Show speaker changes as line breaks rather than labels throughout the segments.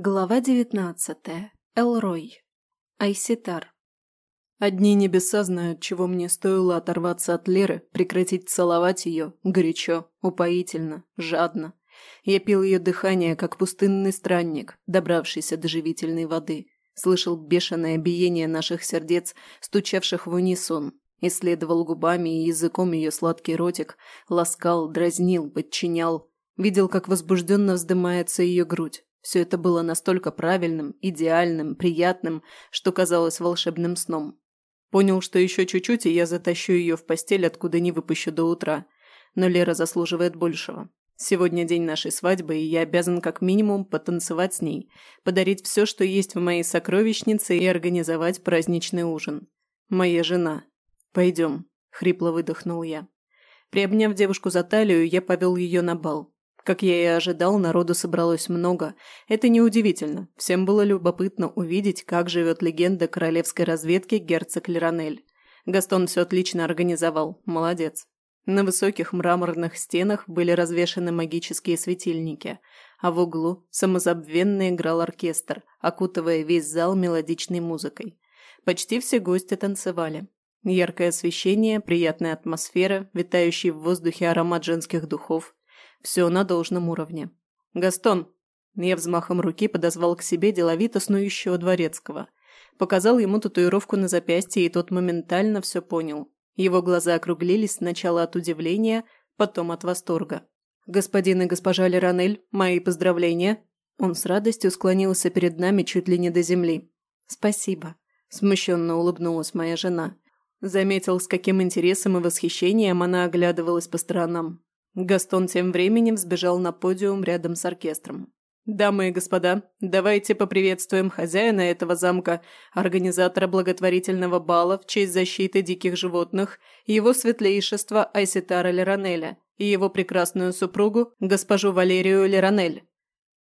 Глава девятнадцатая. Элрой. Айситар.
Одни небеса знают, чего мне стоило оторваться от Леры, прекратить целовать ее, горячо, упоительно, жадно. Я пил ее дыхание, как пустынный странник, добравшийся до живительной воды. Слышал бешеное биение наших сердец, стучавших в унисон. Исследовал губами и языком ее сладкий ротик, ласкал, дразнил, подчинял. Видел, как возбужденно вздымается ее грудь все это было настолько правильным, идеальным, приятным, что казалось волшебным сном. Понял, что еще чуть-чуть, и я затащу ее в постель, откуда не выпущу до утра. Но Лера заслуживает большего. Сегодня день нашей свадьбы, и я обязан как минимум потанцевать с ней, подарить все, что есть в моей сокровищнице, и организовать праздничный ужин. Моя жена. Пойдем, хрипло выдохнул я. Приобняв девушку за талию, я повел ее на бал. Как я и ожидал, народу собралось много. Это неудивительно. Всем было любопытно увидеть, как живет легенда королевской разведки герцог Леронель. Гастон все отлично организовал. Молодец. На высоких мраморных стенах были развешаны магические светильники, а в углу самозабвенно играл оркестр, окутывая весь зал мелодичной музыкой. Почти все гости танцевали. Яркое освещение, приятная атмосфера, витающий в воздухе аромат женских духов – все на должном уровне. «Гастон!» Я взмахом руки подозвал к себе деловито снующего дворецкого. Показал ему татуировку на запястье, и тот моментально все понял. Его глаза округлились сначала от удивления, потом от восторга. «Господин и госпожа Леронель, мои поздравления!» Он с радостью склонился перед нами чуть ли не до земли.
«Спасибо», –
смущенно улыбнулась моя жена. Заметил, с каким интересом и восхищением она оглядывалась по сторонам. Гастон тем временем сбежал на подиум рядом с оркестром. «Дамы и господа, давайте поприветствуем хозяина этого замка, организатора благотворительного бала в честь защиты диких животных, его светлейшество Айситара Леронеля и его прекрасную супругу, госпожу Валерию Леронель».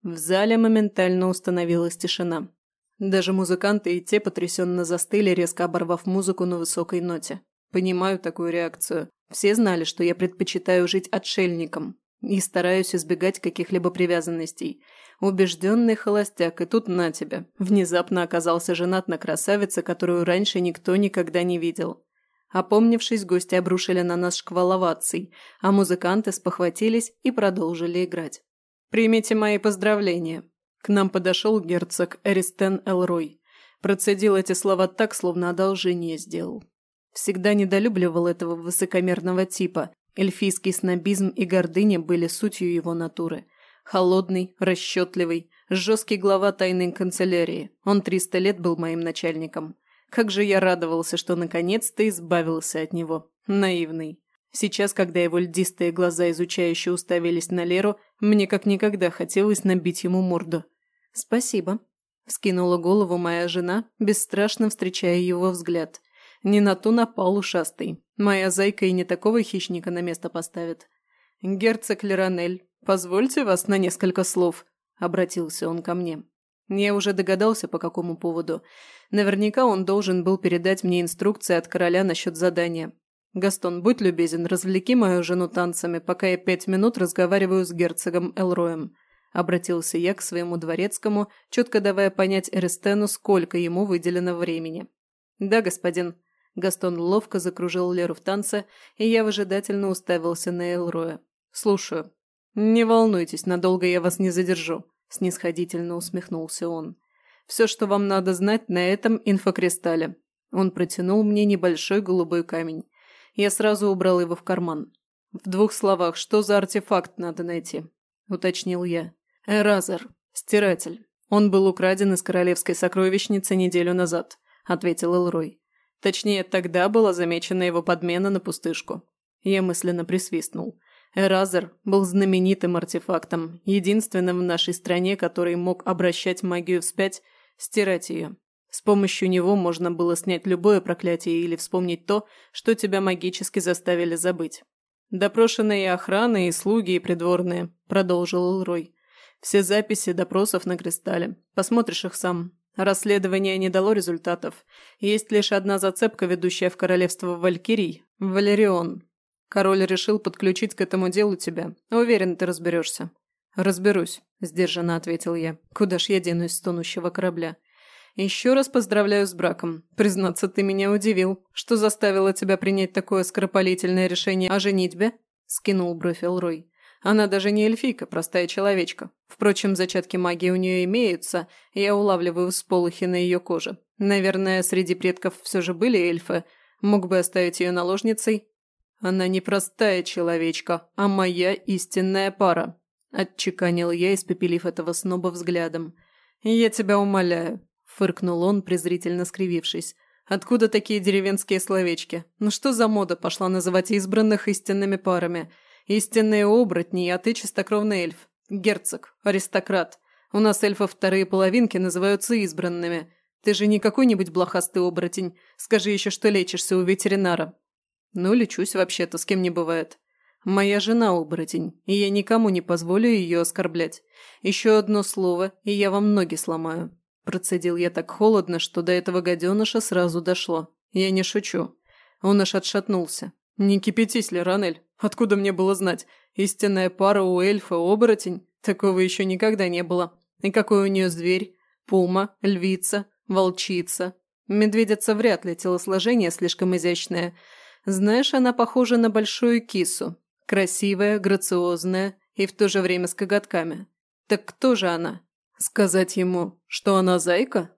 В зале моментально установилась тишина. Даже музыканты и те потрясенно застыли, резко оборвав музыку на высокой ноте. Понимаю такую реакцию. Все знали, что я предпочитаю жить отшельником и стараюсь избегать каких-либо привязанностей. Убежденный холостяк, и тут на тебя. Внезапно оказался женат на красавице, которую раньше никто никогда не видел. Опомнившись, гости обрушили на нас шквал оваций, а музыканты спохватились и продолжили играть. «Примите мои поздравления!» К нам подошел герцог Эристен Элрой. Процедил эти слова так, словно одолжение сделал. Всегда недолюбливал этого высокомерного типа. Эльфийский снобизм и гордыня были сутью его натуры. Холодный, расчетливый, жесткий глава тайной канцелярии. Он триста лет был моим начальником. Как же я радовался, что наконец-то избавился от него. Наивный. Сейчас, когда его льдистые глаза изучающе уставились на Леру, мне как никогда хотелось набить ему морду. «Спасибо», – вскинула голову моя жена, бесстрашно встречая его взгляд – не на ту напал ушастый. Моя зайка и не такого хищника на место поставит. «Герцог Леронель, позвольте вас на несколько слов», – обратился он ко мне. Я уже догадался, по какому поводу. Наверняка он должен был передать мне инструкции от короля насчет задания. «Гастон, будь любезен, развлеки мою жену танцами, пока я пять минут разговариваю с герцогом Элроем», – обратился я к своему дворецкому, четко давая понять Эристену, сколько ему выделено времени. «Да, господин», Гастон ловко закружил Леру в танце, и я выжидательно уставился на Элроя. «Слушаю». «Не волнуйтесь, надолго я вас не задержу», – снисходительно усмехнулся он. «Все, что вам надо знать на этом инфокристалле». Он протянул мне небольшой голубой камень. Я сразу убрал его в карман. «В двух словах, что за артефакт надо найти?» – уточнил я. «Эразер. Стиратель. Он был украден из королевской сокровищницы неделю назад», – ответил Элрой. Точнее, тогда была замечена его подмена на пустышку. Я мысленно присвистнул. Эразер был знаменитым артефактом, единственным в нашей стране, который мог обращать магию вспять, стирать ее. С помощью него можно было снять любое проклятие или вспомнить то, что тебя магически заставили забыть. «Допрошенные охраны и слуги и придворные», – продолжил Элрой. «Все записи допросов на кристалле. Посмотришь их сам. Расследование не дало результатов. Есть лишь одна зацепка, ведущая в королевство Валькирий – Валерион. Король решил подключить к этому делу тебя. Уверен, ты разберешься. «Разберусь», – сдержанно ответил я. «Куда ж я денусь с тонущего корабля?» «Еще раз поздравляю с браком. Признаться, ты меня удивил. Что заставило тебя принять такое скоропалительное решение о женитьбе?» – скинул бровь Элрой. «Она даже не эльфийка, простая человечка. Впрочем, зачатки магии у нее имеются, я улавливаю всполохи на ее коже. Наверное, среди предков все же были эльфы. Мог бы оставить ее наложницей?» «Она не простая человечка, а моя истинная пара», Отчеканил я, испепелив этого сноба взглядом. «Я тебя умоляю», – фыркнул он, презрительно скривившись. «Откуда такие деревенские словечки? Ну что за мода пошла называть избранных истинными парами? Истинные оборотни, а ты чистокровный эльф. Герцог, аристократ. У нас эльфов вторые половинки называются избранными. Ты же не какой-нибудь блохастый оборотень. Скажи еще, что лечишься у ветеринара». «Ну, лечусь вообще-то, с кем не бывает», Моя жена оборотень, и я никому не позволю ее оскорблять. Еще одно слово, и я вам ноги сломаю. Процедил я так холодно, что до этого гаденыша сразу дошло. Я не шучу. Он аж отшатнулся. «Не кипятись, Леранель. Откуда мне было знать? Истинная пара у эльфа оборотень? Такого еще никогда не было. И какой у нее зверь? Пума, львица, волчица. Медведица вряд ли, телосложение слишком изящное. Знаешь, она похожа на большую кису, Красивая, грациозная и в то же время с коготками. Так кто же она? Сказать ему, что она зайка?